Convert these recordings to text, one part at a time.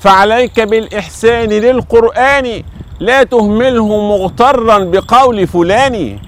فعليك بالإحسان للقرآن لا تهمله مغترا بقول فلان.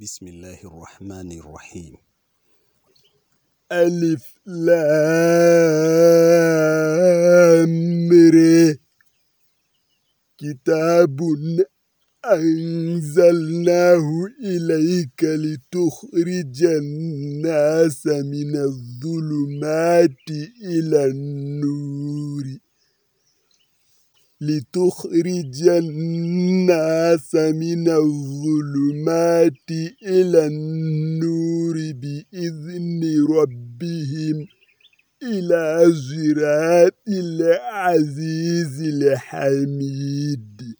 بسم الله الرحمن الرحيم. ألف لام كتاب أنزلناه إليك لتخرج الناس من الظلمات إلى النور. لتخرج الناس من الظلمات إلى النور بإذن ربهم إلى صراط العزيز الحميد.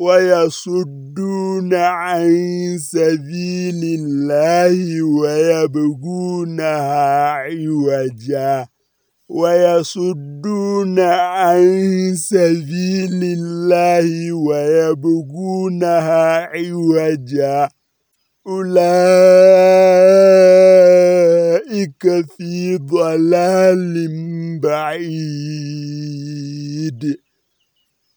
ويصدون عن سبيل الله ويبغونها عوجا. ويصدون عن سبيل الله ويبغونها عوجا. أولئك في ضلال بعيد.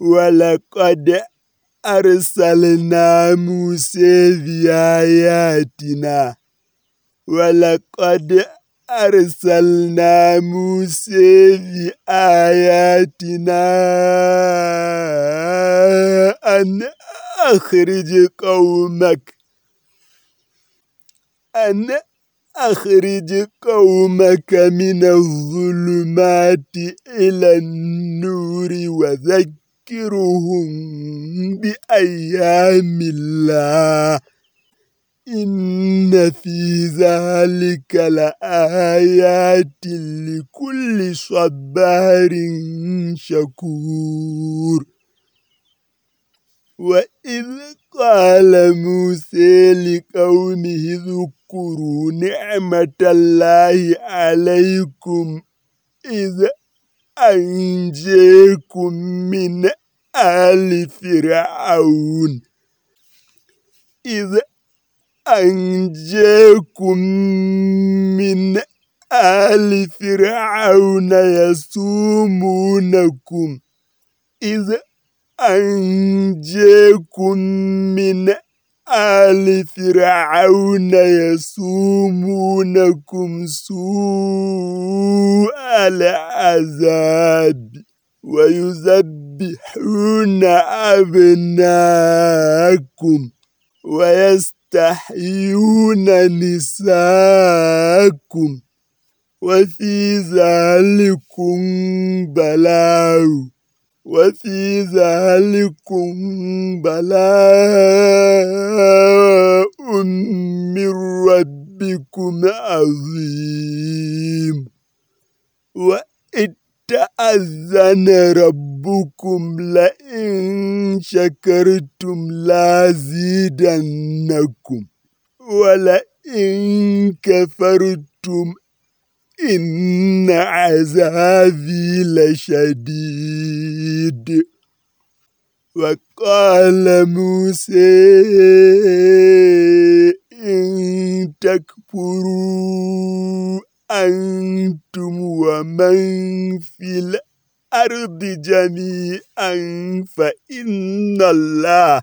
ولقد أرسلنا موسى بآياتنا. ولقد أرسلنا موسى بآياتنا أن أخرج قومك. أن أخرج قومك من الظلمات إلى النور وذكرهم بأيام الله. إن في ذلك لآيات لكل صبار شكور. وإذ قال موسى لقومه اذكروا نعمة الله عليكم إذ أنجيكم من آل فرعون. إذ أنجاكم من آل فرعون يسومونكم. إذ أنجاكم من آل فرعون يسومونكم سوء العذاب ويذبحون أبناءكم ويستحيون نساءكم وفي ذلكم بلاء. وفي ذلكم بلاء من ربكم عظيم وإن ربكم لئن شكرتم لازيدنكم ولئن كفرتم إن عذابي لشديد. وقال موسى إن تكفروا أنتم ومن في الأرض جميعا فإن الله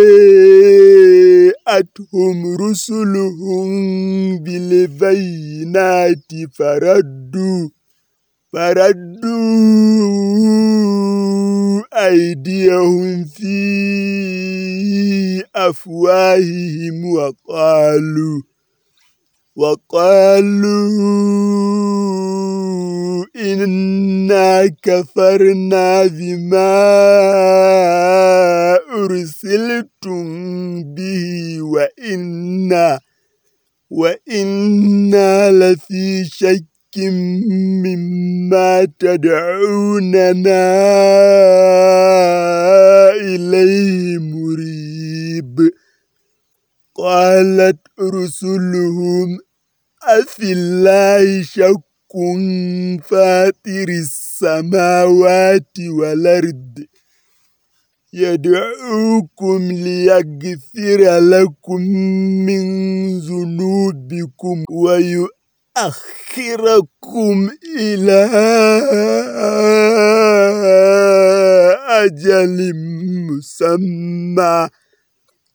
جاءتهم رسلهم بالبينات فردوا فردوا أيديهم في أفواههم وقالوا وقالوا إنا كفرنا بما أرسلتم به وإنا وإنا لفي شك مما تدعوننا إليه مريب. قالت رسلهم أفي الله شك فاتر السماوات والأرض. يدعوكم ليغفر لكم من ذنوبكم ويؤخركم إلى أجل مسمى.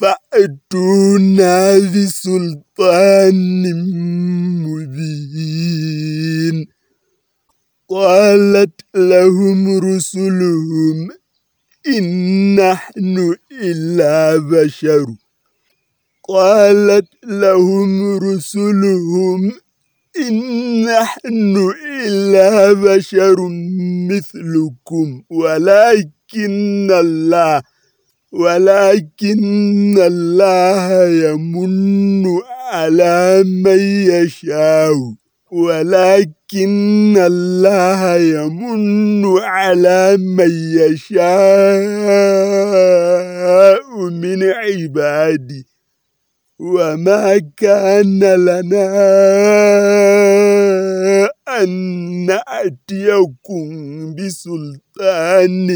فأتونا بسلطان مبين. قالت لهم رسلهم إن نحن إلا بشر. قالت لهم رسلهم إن نحن إلا بشر مثلكم ولكن الله ولكن الله يمن على من يشاء. ولكن الله يمن على من يشاء من عباده. وما كان لنا أن نأتيكم بسلطان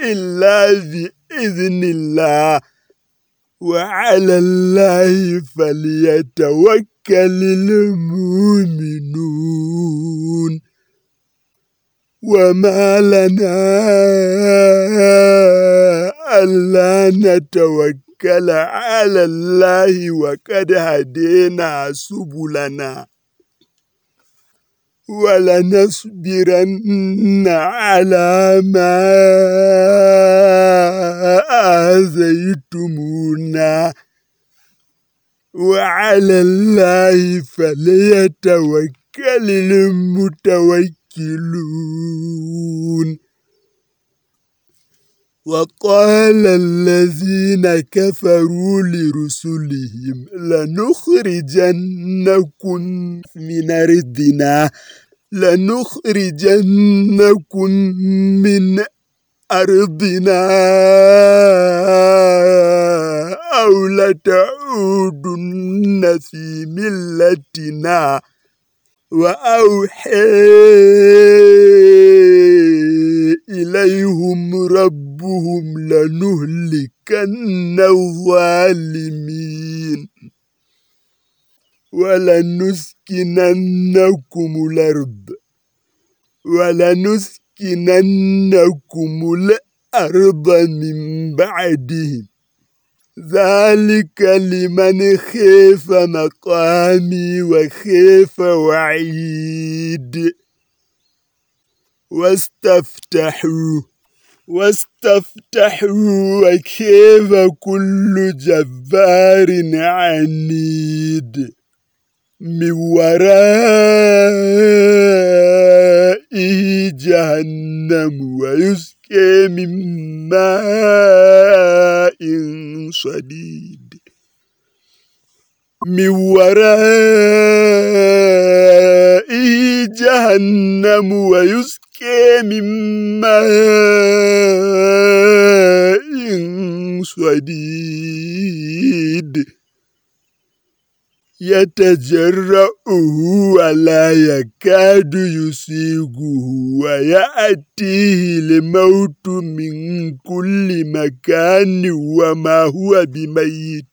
إلا بإذن الله. وعلى الله فليتوكل المؤمنون. وما لنا ألا نتوكل على الله وقد هدينا سبلنا. ولنصبرن على ما آذيتمونا. وعلى الله فليتوكل المتوكلون. وقال الذين كفروا لرسلهم لنخرجنكم من أرضنا لنخرجنكم من أرضنا. أو لتعودن في ملتنا. وأوحي إليهم ربهم لنهلكن الظالمين. ولنسكننكم الأرض. ولنسكننكم الأرض من بعدهم. ذلك لمن خيف مقامي وخيف وعيد. واستفتحوا واستفتحوا وكيف كل جبار عنيد. من ورائه جهنم ويسقي من ماء صديد من ورائه جهنم ويسقي من ماء صديد يتجرأه ولا يكاد يسيغه ويأتيه الموت من كل مكان وما هو بميت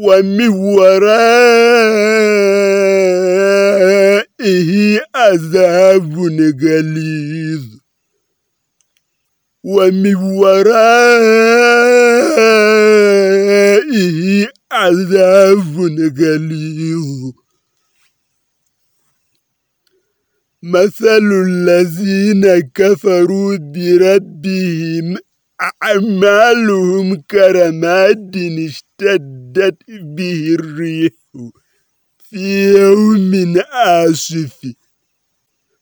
ومن ورائه عذاب غليظ ومن ورائه عذاب غليظ مثل الذين كفروا بربهم أعمالهم كرماد اشتدت به الريح في يوم عاصف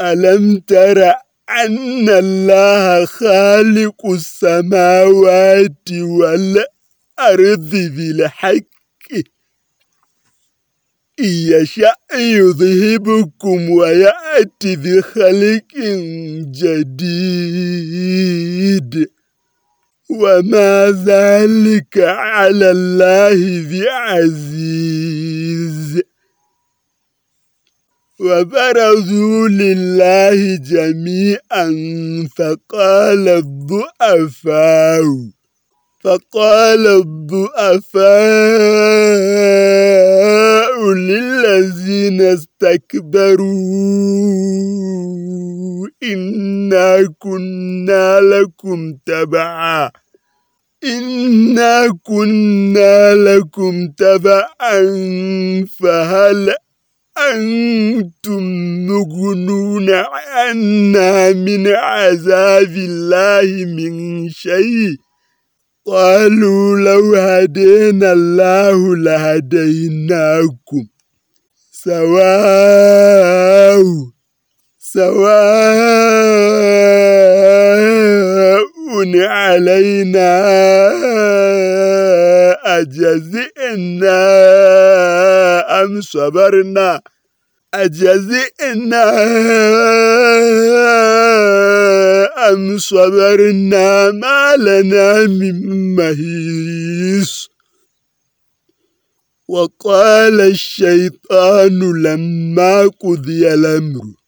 ألم تر أن الله خالق السماوات والأرض بالحق إن يشأ يذهبكم ويأتي بخلق جديد. وما ذلك على الله بعزيز. وبرزوا لله جميعا فقال الضعفاء فقال الضعفاء للذين استكبروا إنا كنا لكم تبعا إنا كنا لكم تبعا فهل أنتم مغنون عنا من عذاب الله من شيء. قالوا لو هدينا الله لهديناكم. سواء سواء علينا أجزئنا أم صبرنا. أجزئنا أم صبرنا. ما لنا من مهيس وقال الشيطان لما قضي الأمر.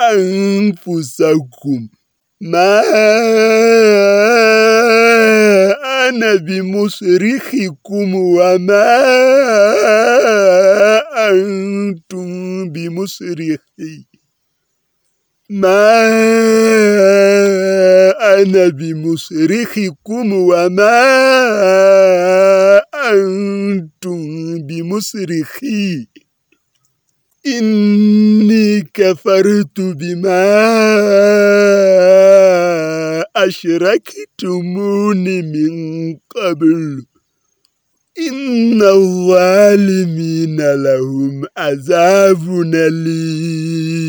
أنفسكم ما أنا بمصرخكم وما أنتم بمصرخي ما أنا بمصرخكم وما أنتم بمصرخي إني كفرت بما أشركتمون من قبل. إن الظالمين لهم عذاب أليم.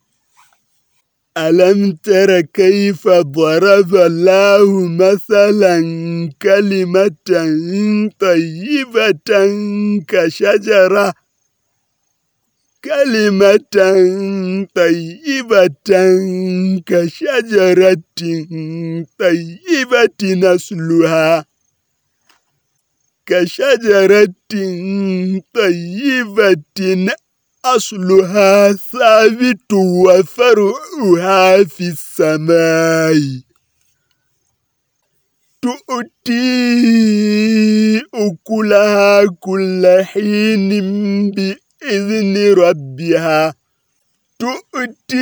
ألم تر كيف ضرب الله مثلا كلمة طيبة كشجرة؟ كلمة طيبة كشجرة طيبة نسلها. كشجرة طيبة أصلها ثابت وفرعها في السماء. تؤتي أكلها كل حين بإذن ربها. تؤتي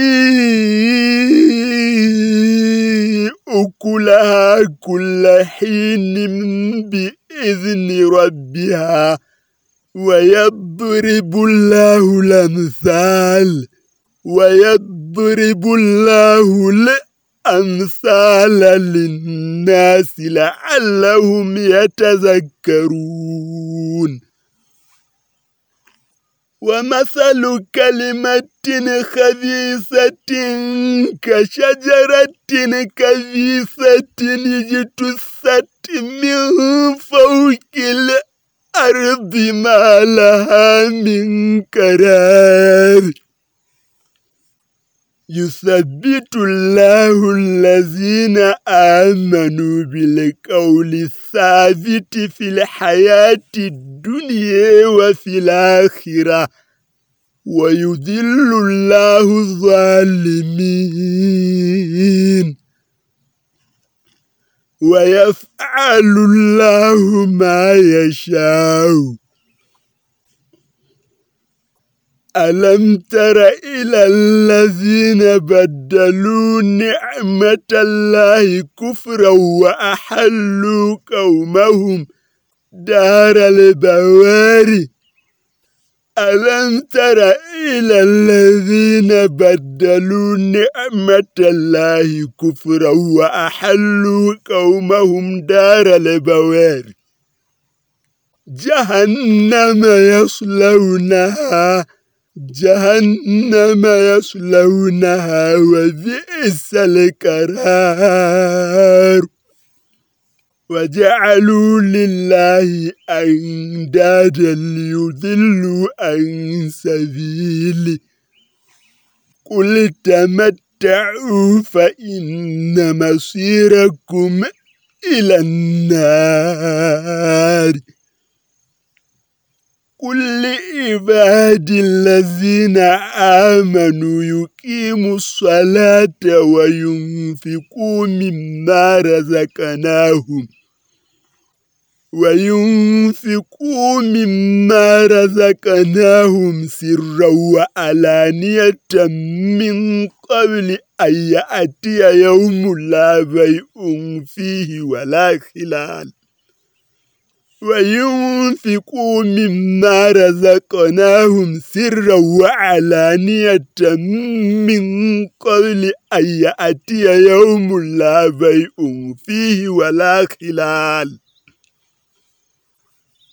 أكلها كل حين بإذن ربها. ويضرب الله الأمثال ويضرب الله الأمثال للناس لعلهم يتذكرون. ومثل كلمة خبيثة كشجرة كبيثة اجتثت من فوق الأرض. ما لها من كرار يثبت الله الذين آمنوا بالقول الثابت في الحياة الدنيا وفي الآخرة. ويذل الله الظالمين. ويفعل الله ما يشاء. ألم تر إلى الذين بدلوا نعمة الله كفرا وأحلوا قومهم دار البوار؟ ألم تر إلى الذين بدلوا نعمة الله كفرا وأحلوا قومهم دار البوار؟ جهنم يصلونها جهنم يصلونها وبئس القرار. وجعلوا لله أندادا ليضلوا عن سبيله قل تمتعوا فإن مصيركم إلى النار. قل لعبادي الذين آمنوا يقيموا الصلاة وينفقوا مما رزقناهم. وينفقوا مما رزقناهم سرا وعلانية من قبل أن يأتي يوم لا بيع فيه ولا خلال. وينفقوا مما رزقناهم سرا وعلانية من قبل أن يأتي يوم لا بيع فيه ولا خلال.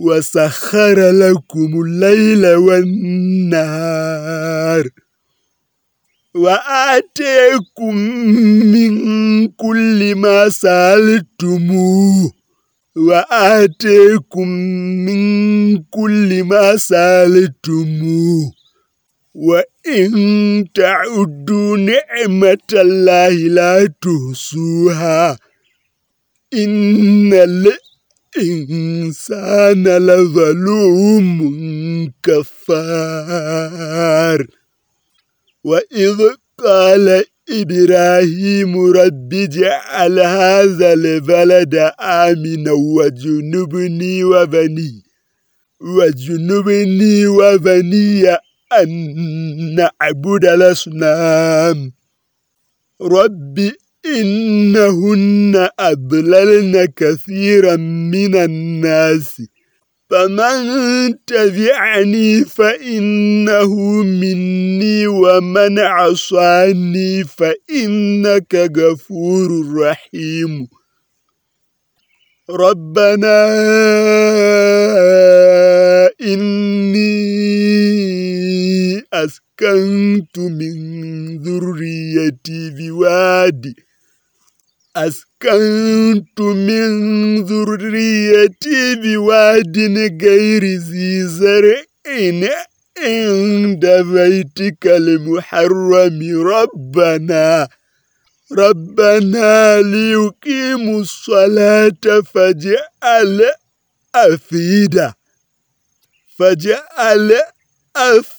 وسخر لكم الليل والنهار وآتيكم من كل ما سألتموه وآتيكم من كل ما سألتموه وإن تعدوا نعمة الله لا تحصوها إن الإنسان لظلوم كفار. وإذ قال إبراهيم رب اجعل هذا البلد آمنا وجنبني وبني وجنبني وبني أن نعبد الأصنام. رب إنهن أضللن كثيرا من الناس. فمن تبعني فإنه مني ومن عصاني فإنك غفور رحيم. ربنا إني أسكنت من ذريتي بوادي أسكنت من ذريتي بواد غير ذي زرع عند بيتك المحرم ربنا ربنا ليقيموا الصلاة فاجعل أفئدة فاجعل أفئدة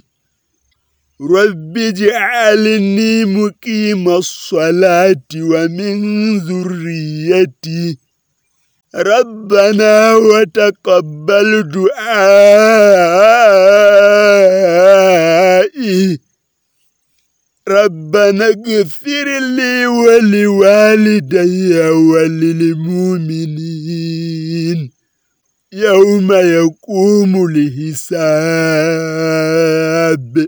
رب اجعلني مقيم الصلاة ومن ذريتي. ربنا وتقبل دعائي. ربنا اغفر لي ولوالدي وللمؤمنين. يوم يقوم الحساب.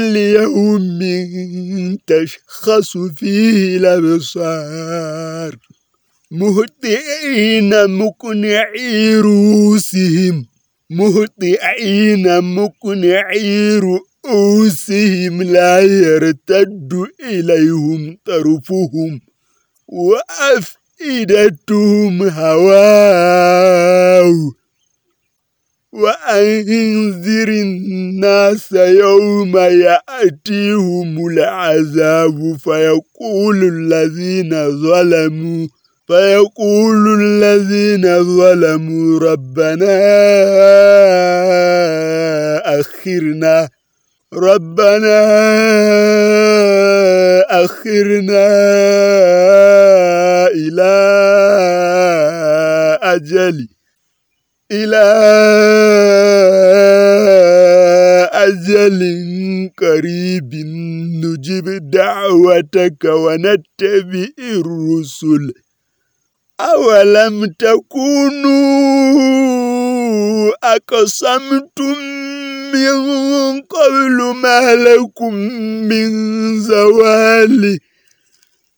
ليوم تشخص فيه الأبصار. مهطئين مقنعي رؤوسهم. مهطئين مقنعي رؤوسهم لا يرتد إليهم طرفهم. وأفئدتهم هواو وأنذر الناس يوم يأتيهم العذاب. فيقول الذين ظلموا فيقول الذين ظلموا ربنا أخرنا ربنا أخرنا إلى أجل إلى أجل قريب نجيب دعوتك ونتبع الرسل أولم تكونوا أقسمتم من قبل ما لكم من زوال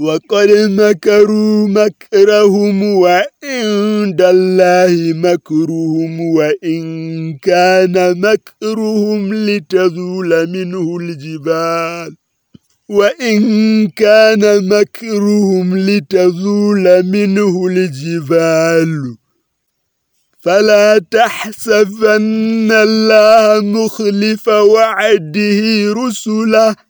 وقد مكروا مكرهم وعند الله مكرهم وإن كان مكرهم لتزول منه الجبال. وإن كان مكرهم لتزول منه الجبال. فلا تحسبن الله مخلف وعده رسله.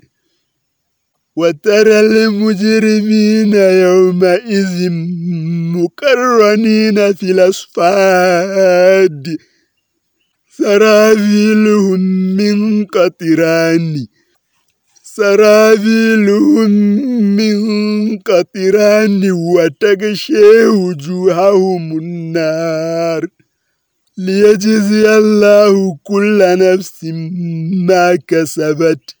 وترى المجرمين يومئذ مكرنين في الأصفاد. سرابيلهم من قطران. سرابيلهم من قطران وتغشي وجوههم النار. ليجزي الله كل نفس ما كسبت.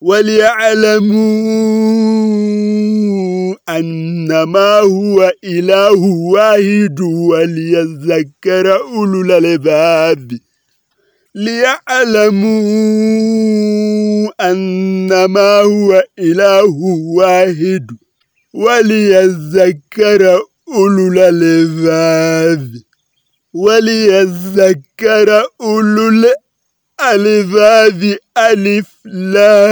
وليعلموا أنما هو إله واحد وليذكر أولو الألباب. ليعلموا أنما هو إله واحد وليذكر أولو الألباب. وليذكر أولو الألباب ألف لام